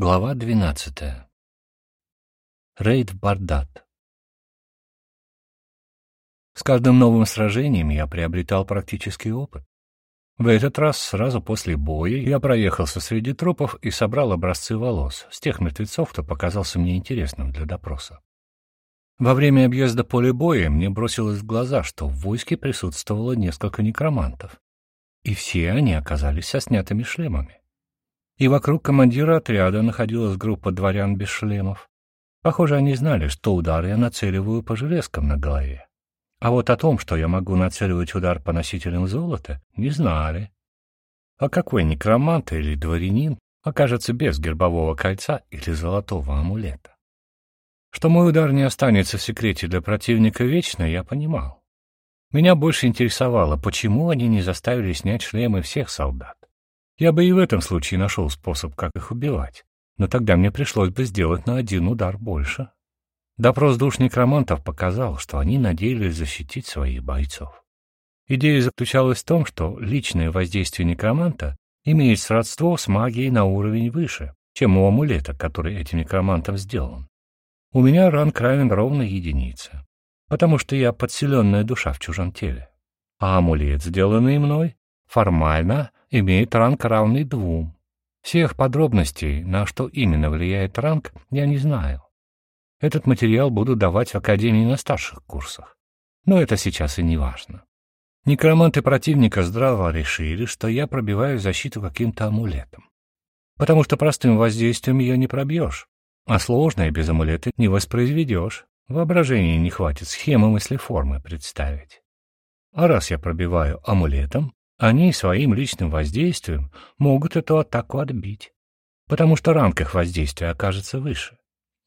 Глава двенадцатая. Рейд в Бардат. С каждым новым сражением я приобретал практический опыт. В этот раз, сразу после боя, я проехался среди трупов и собрал образцы волос с тех мертвецов, кто показался мне интересным для допроса. Во время объезда поля боя мне бросилось в глаза, что в войске присутствовало несколько некромантов, и все они оказались со снятыми шлемами и вокруг командира отряда находилась группа дворян без шлемов. Похоже, они знали, что удар я нацеливаю по железкам на голове. А вот о том, что я могу нацеливать удар по носителям золота, не знали. А какой некромант или дворянин окажется без гербового кольца или золотого амулета? Что мой удар не останется в секрете для противника вечно, я понимал. Меня больше интересовало, почему они не заставили снять шлемы всех солдат. Я бы и в этом случае нашел способ, как их убивать, но тогда мне пришлось бы сделать на один удар больше. Допрос душ некромантов показал, что они надеялись защитить своих бойцов. Идея заключалась в том, что личное воздействие некроманта имеет сродство с магией на уровень выше, чем у амулета, который этим некромантом сделан. У меня ранг равен ровно единице, потому что я подселенная душа в чужом теле. А амулет, сделанный мной, формально имеет ранг равный двум. Всех подробностей, на что именно влияет ранг, я не знаю. Этот материал буду давать в Академии на старших курсах. Но это сейчас и не важно. Некроманты противника здраво решили, что я пробиваю защиту каким-то амулетом. Потому что простым воздействием ее не пробьешь, а сложное без амулета не воспроизведешь. Воображения не хватит схемы мыслеформы представить. А раз я пробиваю амулетом, они своим личным воздействием могут эту атаку отбить, потому что ранг их воздействия окажется выше.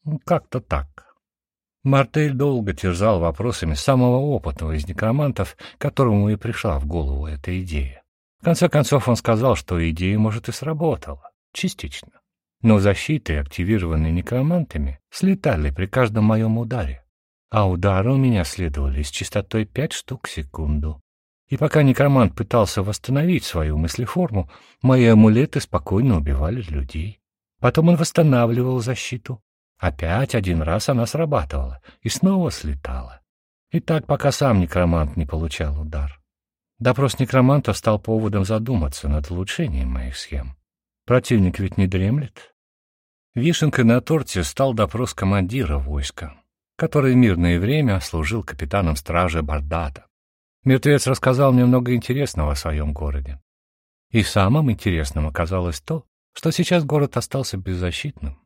Ну, как-то так. Мартель долго терзал вопросами самого опытного из некромантов, которому и пришла в голову эта идея. В конце концов он сказал, что идея, может, и сработала. Частично. Но защиты, активированные некромантами, слетали при каждом моем ударе. А удары у меня следовали с частотой пять штук в секунду. И пока некромант пытался восстановить свою мыслеформу, мои амулеты спокойно убивали людей. Потом он восстанавливал защиту. Опять один раз она срабатывала и снова слетала. И так, пока сам некромант не получал удар. Допрос некроманта стал поводом задуматься над улучшением моих схем. Противник ведь не дремлет. Вишенкой на торте стал допрос командира войска, который мирное время служил капитаном стражи Бардата. Мертвец рассказал мне много интересного о своем городе. И самым интересным оказалось то, что сейчас город остался беззащитным.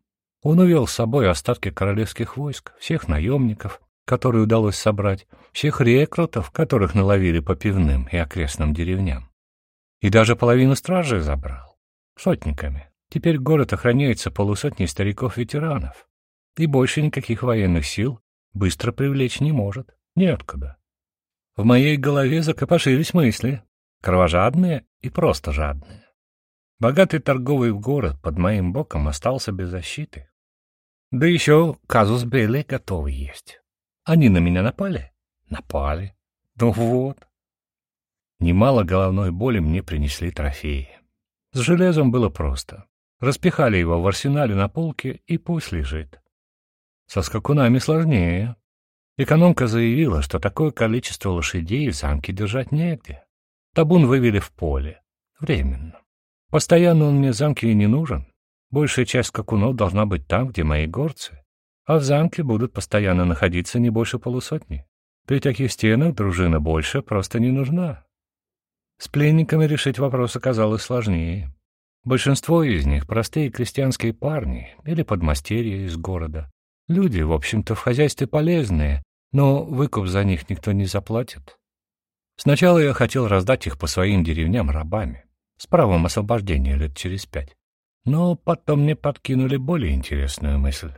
Он увел с собой остатки королевских войск, всех наемников, которые удалось собрать, всех рекрутов, которых наловили по пивным и окрестным деревням. И даже половину стражей забрал. Сотниками. Теперь город охраняется полусотней стариков-ветеранов. И больше никаких военных сил быстро привлечь не может. Неоткуда. В моей голове закопошились мысли, кровожадные и просто жадные. Богатый торговый город под моим боком остался без защиты. Да еще казус Белли готовый есть. Они на меня напали? Напали. Ну вот. Немало головной боли мне принесли трофеи. С железом было просто. Распихали его в арсенале на полке и пусть лежит. Со скакунами сложнее. Экономка заявила, что такое количество лошадей в замке держать негде. Табун вывели в поле. Временно. Постоянно он мне в замке и не нужен. Большая часть скакунов должна быть там, где мои горцы. А в замке будут постоянно находиться не больше полусотни. При таких стенах дружина больше просто не нужна. С пленниками решить вопрос оказалось сложнее. Большинство из них — простые крестьянские парни или подмастерья из города. Люди, в общем-то, в хозяйстве полезные, но выкуп за них никто не заплатит. Сначала я хотел раздать их по своим деревням рабами, с правом освобождения лет через пять. Но потом мне подкинули более интересную мысль.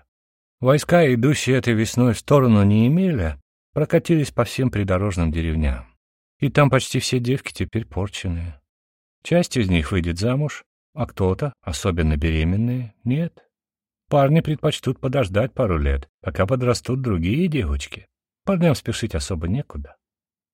Войска, идущие этой весной в сторону Неемеля, прокатились по всем придорожным деревням. И там почти все девки теперь порченные. Часть из них выйдет замуж, а кто-то, особенно беременные, нет. Парни предпочтут подождать пару лет, пока подрастут другие девочки. Парням спешить особо некуда.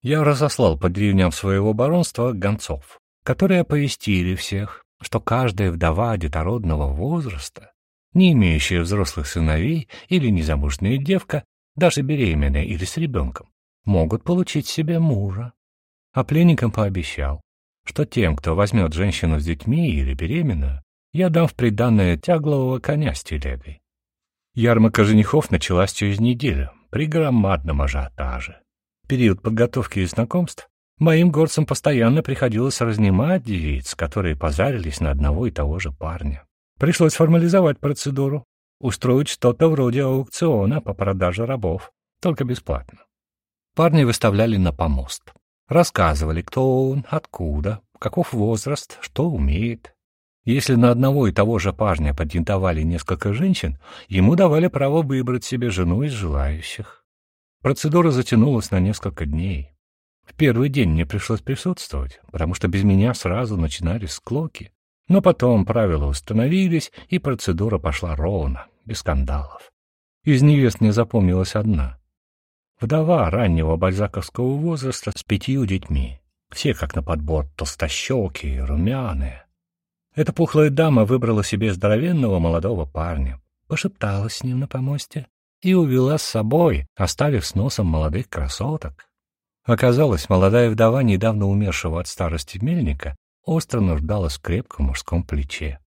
Я разослал по деревням своего баронства гонцов, которые оповестили всех, что каждая вдова детородного возраста не имеющая взрослых сыновей или незамужняя девка, даже беременная или с ребенком, могут получить себе мужа. А пленникам пообещал, что тем, кто возьмет женщину с детьми или беременную, я дам в приданное тяглового коня с телегой. Ярмарка женихов началась через неделю, при громадном ажиотаже. период подготовки и знакомств моим горцам постоянно приходилось разнимать девиц, которые позарились на одного и того же парня. Пришлось формализовать процедуру, устроить что-то вроде аукциона по продаже рабов, только бесплатно. Парни выставляли на помост. Рассказывали, кто он, откуда, каков возраст, что умеет. Если на одного и того же парня патентовали несколько женщин, ему давали право выбрать себе жену из желающих. Процедура затянулась на несколько дней. В первый день мне пришлось присутствовать, потому что без меня сразу начинались склоки. Но потом правила установились, и процедура пошла ровно, без скандалов. Из невест мне запомнилась одна. Вдова раннего бальзаковского возраста с пятью детьми. Все, как на подбор, толстощекие, румяные. Эта пухлая дама выбрала себе здоровенного молодого парня, пошепталась с ним на помосте и увела с собой, оставив с носом молодых красоток. Оказалось, молодая вдова недавно умершего от старости мельника остро нуждалась в крепком мужском плече,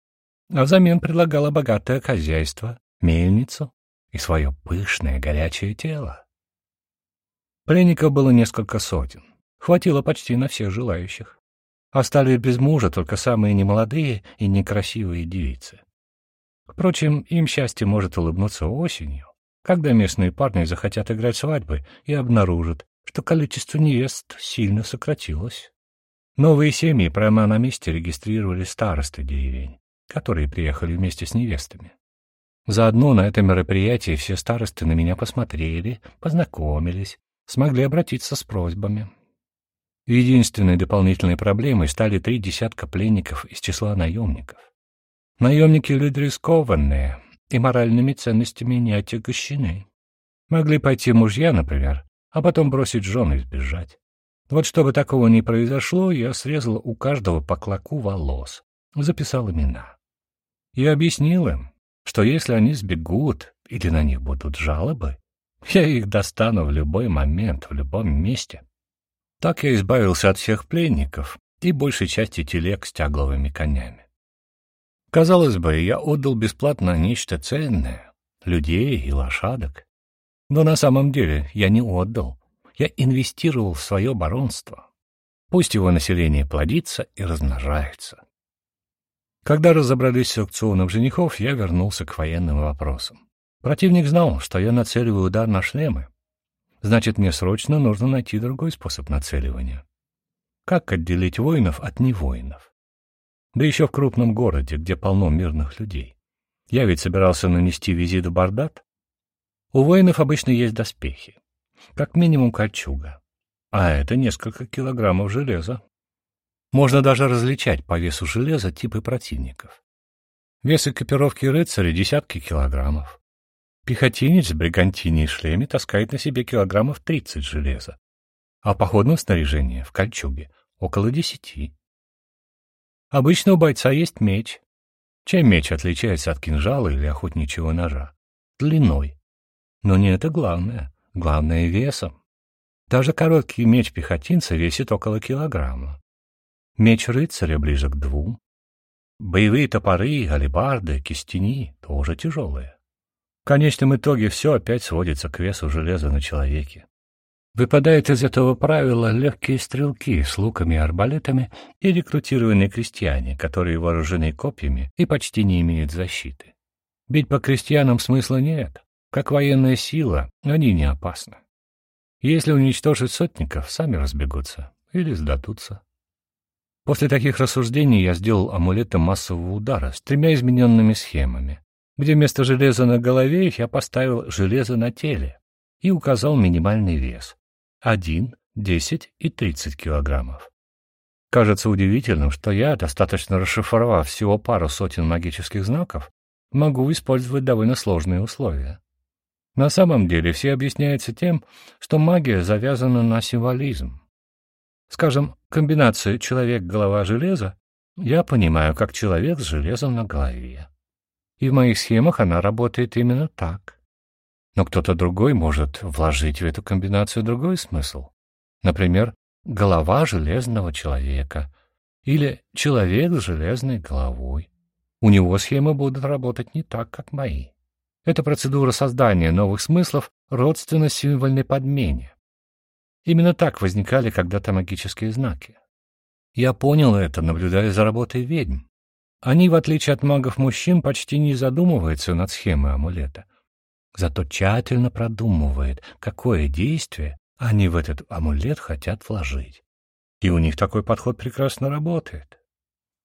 а взамен предлагала богатое хозяйство, мельницу и свое пышное горячее тело. Пленников было несколько сотен. Хватило почти на всех желающих. Остались без мужа только самые немолодые и некрасивые девицы. Впрочем, им счастье может улыбнуться осенью, когда местные парни захотят играть свадьбы и обнаружат, что количество невест сильно сократилось. Новые семьи прямо на месте регистрировали старосты деревень, которые приехали вместе с невестами. Заодно на это мероприятие все старосты на меня посмотрели, познакомились, смогли обратиться с просьбами. Единственной дополнительной проблемой стали три десятка пленников из числа наемников. Наемники — люди рискованные и моральными ценностями не отягощены. Могли пойти мужья, например, а потом бросить жену и сбежать. Вот чтобы такого не произошло, я срезал у каждого по клоку волос, записал имена. И объяснил им, что если они сбегут или на них будут жалобы, я их достану в любой момент, в любом месте. Так я избавился от всех пленников и большей части телег с тягловыми конями. Казалось бы, я отдал бесплатно нечто ценное — людей и лошадок. Но на самом деле я не отдал. Я инвестировал в свое баронство. Пусть его население плодится и размножается. Когда разобрались с аукционом женихов, я вернулся к военным вопросам. Противник знал, что я нацеливаю удар на шлемы. Значит, мне срочно нужно найти другой способ нацеливания. Как отделить воинов от невоинов? Да еще в крупном городе, где полно мирных людей. Я ведь собирался нанести визит в Бардат. У воинов обычно есть доспехи. Как минимум кольчуга. А это несколько килограммов железа. Можно даже различать по весу железа типы противников. Вес экипировки рыцаря — десятки килограммов. Пехотинец в бригантине и шлеме таскает на себе килограммов 30 железа, а походное снаряжение в кольчуге около десяти. Обычно у бойца есть меч. Чем меч отличается от кинжала или охотничьего ножа? Длиной. Но не это главное. Главное — весом. Даже короткий меч пехотинца весит около килограмма. Меч рыцаря ближе к двум. Боевые топоры, алебарды, кистени тоже тяжелые. В конечном итоге все опять сводится к весу железа на человеке. Выпадают из этого правила легкие стрелки с луками и арбалетами и рекрутированные крестьяне, которые вооружены копьями и почти не имеют защиты. Бить по крестьянам смысла нет. Как военная сила, они не опасны. Если уничтожить сотников, сами разбегутся или сдадутся. После таких рассуждений я сделал амулеты массового удара с тремя измененными схемами где вместо железа на голове я поставил железо на теле и указал минимальный вес — 1, 10 и 30 килограммов. Кажется удивительным, что я, достаточно расшифровав всего пару сотен магических знаков, могу использовать довольно сложные условия. На самом деле все объясняется тем, что магия завязана на символизм. Скажем, комбинацию «человек-голова-железо» я понимаю как человек с железом на голове. И в моих схемах она работает именно так. Но кто-то другой может вложить в эту комбинацию другой смысл. Например, голова железного человека или человек с железной головой. У него схемы будут работать не так, как мои. Это процедура создания новых смыслов родственно символьной подмене. Именно так возникали когда-то магические знаки. Я понял это, наблюдая за работой ведьм. Они, в отличие от магов-мужчин, почти не задумываются над схемой амулета. Зато тщательно продумывают, какое действие они в этот амулет хотят вложить. И у них такой подход прекрасно работает.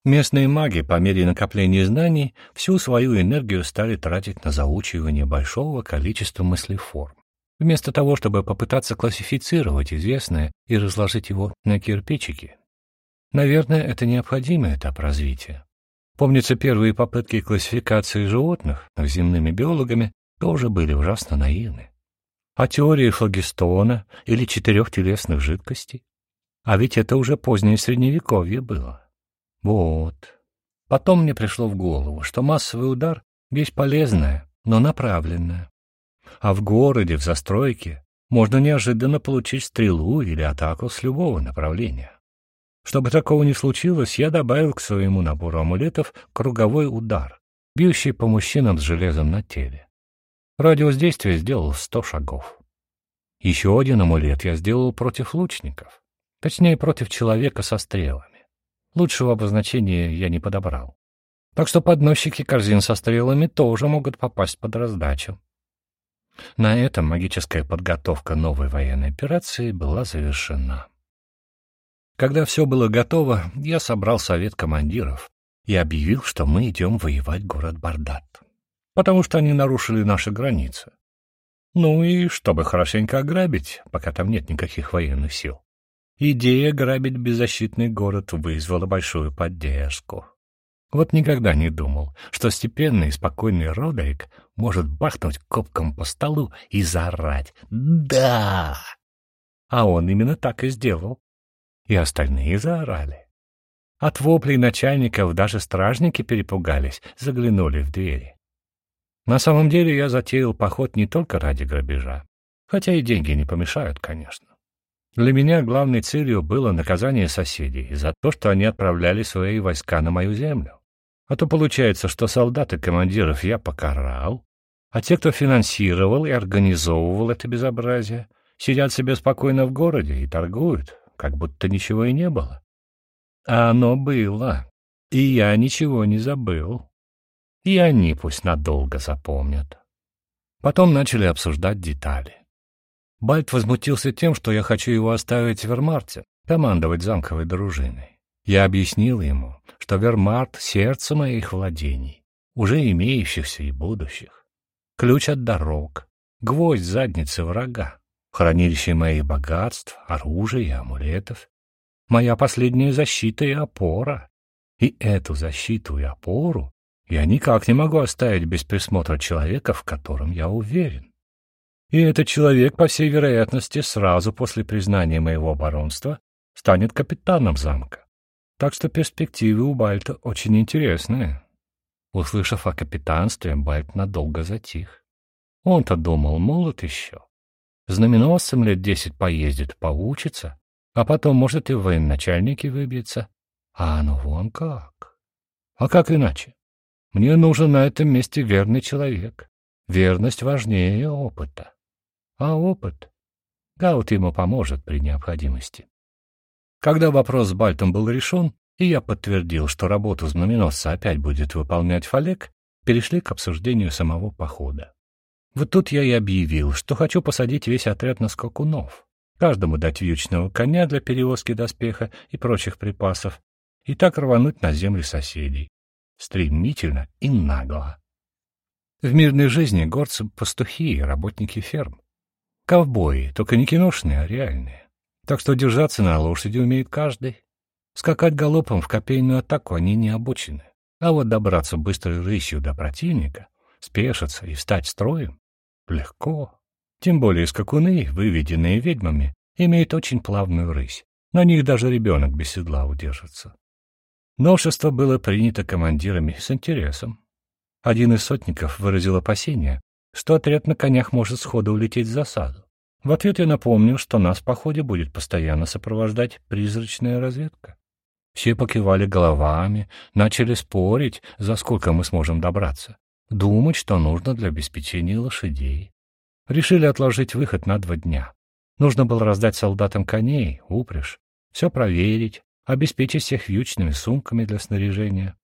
Местные маги по мере накопления знаний всю свою энергию стали тратить на заучивание большого количества мыслеформ, вместо того, чтобы попытаться классифицировать известное и разложить его на кирпичики. Наверное, это необходимый этап развития. Помнится, первые попытки классификации животных земными биологами тоже были ужасно наивны. А теории флагистона или четырех телесных жидкостей? А ведь это уже позднее Средневековье было. Вот. Потом мне пришло в голову, что массовый удар — вещь полезная, но направленная. А в городе, в застройке, можно неожиданно получить стрелу или атаку с любого направления. Чтобы такого не случилось, я добавил к своему набору амулетов круговой удар, бьющий по мужчинам с железом на теле. Радиус действия сделал сто шагов. Еще один амулет я сделал против лучников, точнее, против человека со стрелами. Лучшего обозначения я не подобрал. Так что подносчики корзин со стрелами тоже могут попасть под раздачу. На этом магическая подготовка новой военной операции была завершена. Когда все было готово, я собрал совет командиров и объявил, что мы идем воевать город Бардат, потому что они нарушили наши границы. Ну и чтобы хорошенько ограбить, пока там нет никаких военных сил. Идея грабить беззащитный город вызвала большую поддержку. Вот никогда не думал, что степенный и спокойный Родерик может бахнуть копком по столу и заорать «Да!». А он именно так и сделал. И остальные заорали. От воплей начальников даже стражники перепугались, заглянули в двери. На самом деле я затеял поход не только ради грабежа, хотя и деньги не помешают, конечно. Для меня главной целью было наказание соседей за то, что они отправляли свои войска на мою землю. А то получается, что солдат и командиров я покарал, а те, кто финансировал и организовывал это безобразие, сидят себе спокойно в городе и торгуют, как будто ничего и не было. А оно было, и я ничего не забыл. И они пусть надолго запомнят. Потом начали обсуждать детали. Бальт возмутился тем, что я хочу его оставить в Вермарте, командовать замковой дружиной. Я объяснил ему, что Вермарт — сердце моих владений, уже имеющихся и будущих. Ключ от дорог, гвоздь задницы врага, хранилище моих богатств, оружия и амулетов, моя последняя защита и опора. И эту защиту и опору я никак не могу оставить без присмотра человека, в котором я уверен. И этот человек, по всей вероятности, сразу после признания моего баронства станет капитаном замка. Так что перспективы у Бальта очень интересные. Услышав о капитанстве, Бальт надолго затих. Он-то думал, молод еще. Знаменосцем лет десять поездит, поучится, а потом, может, и в военачальники выбьется. А ну вон как. А как иначе? Мне нужен на этом месте верный человек. Верность важнее опыта а опыт. Гаут ему поможет при необходимости. Когда вопрос с Бальтом был решен, и я подтвердил, что работу знаменосца опять будет выполнять Фалек, перешли к обсуждению самого похода. Вот тут я и объявил, что хочу посадить весь отряд на скакунов, каждому дать вьючного коня для перевозки доспеха и прочих припасов, и так рвануть на земли соседей. Стремительно и нагло. В мирной жизни горцы — пастухи и работники ферм. Ковбои, только не киношные, а реальные. Так что держаться на лошади умеет каждый. Скакать галопом в копейную атаку они не обучены. А вот добраться быстрой рысью до противника, спешиться и встать строем — легко. Тем более скакуны, выведенные ведьмами, имеют очень плавную рысь. На них даже ребенок без седла удержится. Новшество было принято командирами с интересом. Один из сотников выразил опасение, что отряд на конях может сходу улететь в засаду. В ответ я напомнил, что нас в походе будет постоянно сопровождать призрачная разведка. Все покивали головами, начали спорить, за сколько мы сможем добраться, думать, что нужно для обеспечения лошадей. Решили отложить выход на два дня. Нужно было раздать солдатам коней, упряжь, все проверить, обеспечить всех вьючными сумками для снаряжения.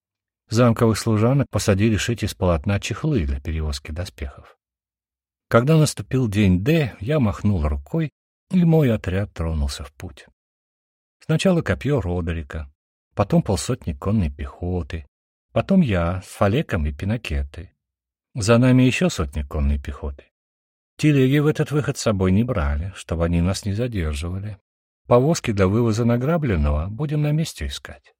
Замковых служанок посадили шить из полотна чехлы для перевозки доспехов. Когда наступил день Д, я махнул рукой, и мой отряд тронулся в путь. Сначала копье Родерика, потом полсотни конной пехоты, потом я с Фалеком и Пинакетой. За нами еще сотни конной пехоты. Телеги в этот выход с собой не брали, чтобы они нас не задерживали. Повозки для вывоза награбленного будем на месте искать.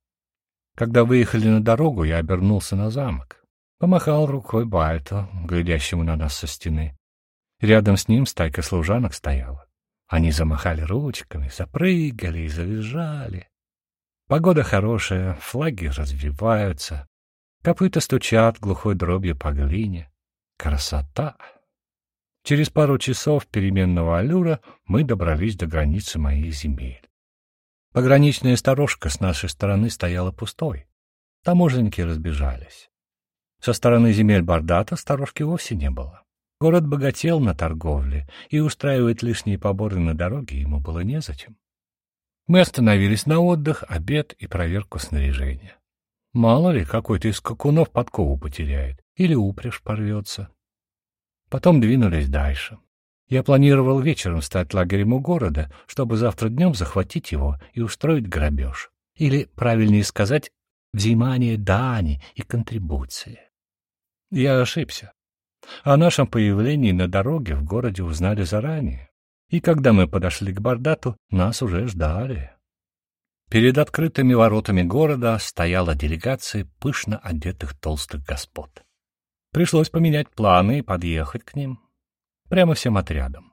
Когда выехали на дорогу, я обернулся на замок. Помахал рукой Бальту, глядящему на нас со стены. Рядом с ним стайка служанок стояла. Они замахали ручками, запрыгали и завизжали. Погода хорошая, флаги развиваются, копыта стучат глухой дробью по глине. Красота! Через пару часов переменного аллюра мы добрались до границы моих земель. Пограничная сторожка с нашей стороны стояла пустой. Таможенники разбежались. Со стороны земель Бардата сторожки вовсе не было. Город богател на торговле, и устраивать лишние поборы на дороге ему было незачем. Мы остановились на отдых, обед и проверку снаряжения. Мало ли, какой-то из скакунов подкову потеряет или упряжь порвется. Потом двинулись дальше. Я планировал вечером стать лагерем у города, чтобы завтра днем захватить его и устроить грабеж. Или, правильнее сказать, взимание дани и контрибуции. Я ошибся. О нашем появлении на дороге в городе узнали заранее. И когда мы подошли к Бардату, нас уже ждали. Перед открытыми воротами города стояла делегация пышно одетых толстых господ. Пришлось поменять планы и подъехать к ним, Прямо всем отрядом.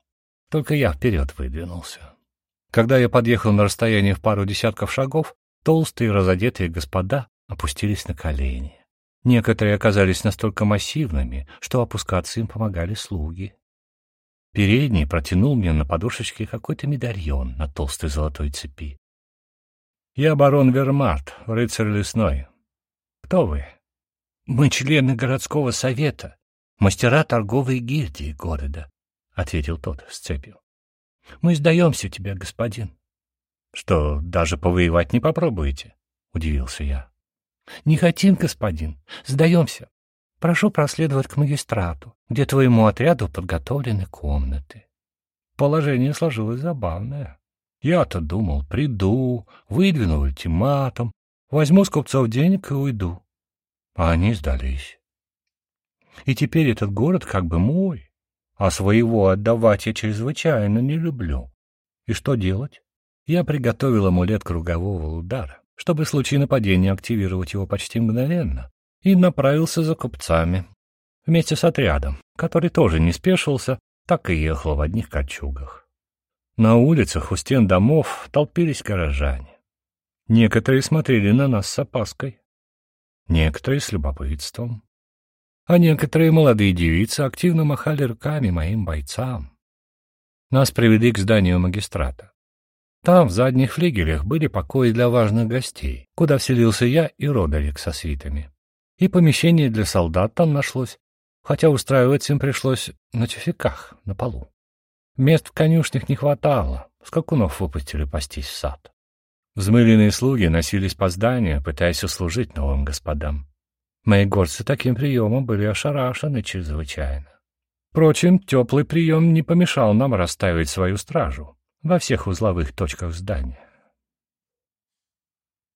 Только я вперед выдвинулся. Когда я подъехал на расстояние в пару десятков шагов, толстые разодетые господа опустились на колени. Некоторые оказались настолько массивными, что опускаться им помогали слуги. Передний протянул мне на подушечке какой-то медальон на толстой золотой цепи. «Я барон Вермарт, рыцарь лесной. Кто вы?» «Мы члены городского совета мастера торговой гильдии города, — ответил тот с цепью. — Мы сдаемся тебе, господин. — Что, даже повоевать не попробуете? — удивился я. — Не хотим, господин. Сдаемся. Прошу проследовать к магистрату, где твоему отряду подготовлены комнаты. Положение сложилось забавное. Я-то думал, приду, выдвину ультиматум, возьму с купцов денег и уйду. А они сдались. И теперь этот город как бы мой, а своего отдавать я чрезвычайно не люблю. И что делать? Я приготовил амулет кругового удара, чтобы в случае нападения активировать его почти мгновенно, и направился за купцами, вместе с отрядом, который тоже не спешился, так и ехал в одних кольчугах. На улицах у стен домов толпились горожане. Некоторые смотрели на нас с опаской, некоторые с любопытством, а некоторые молодые девицы активно махали руками моим бойцам. Нас привели к зданию магистрата. Там, в задних флигелях, были покои для важных гостей, куда вселился я и Родерик со свитами. И помещение для солдат там нашлось, хотя устраивать им пришлось на тюфяках, на полу. Мест в конюшнях не хватало, скакунов выпустили пастись в сад. Взмыленные слуги носились по зданию, пытаясь услужить новым господам. Мои горцы таким приемом были ошарашены чрезвычайно. Впрочем, теплый прием не помешал нам расставить свою стражу во всех узловых точках здания.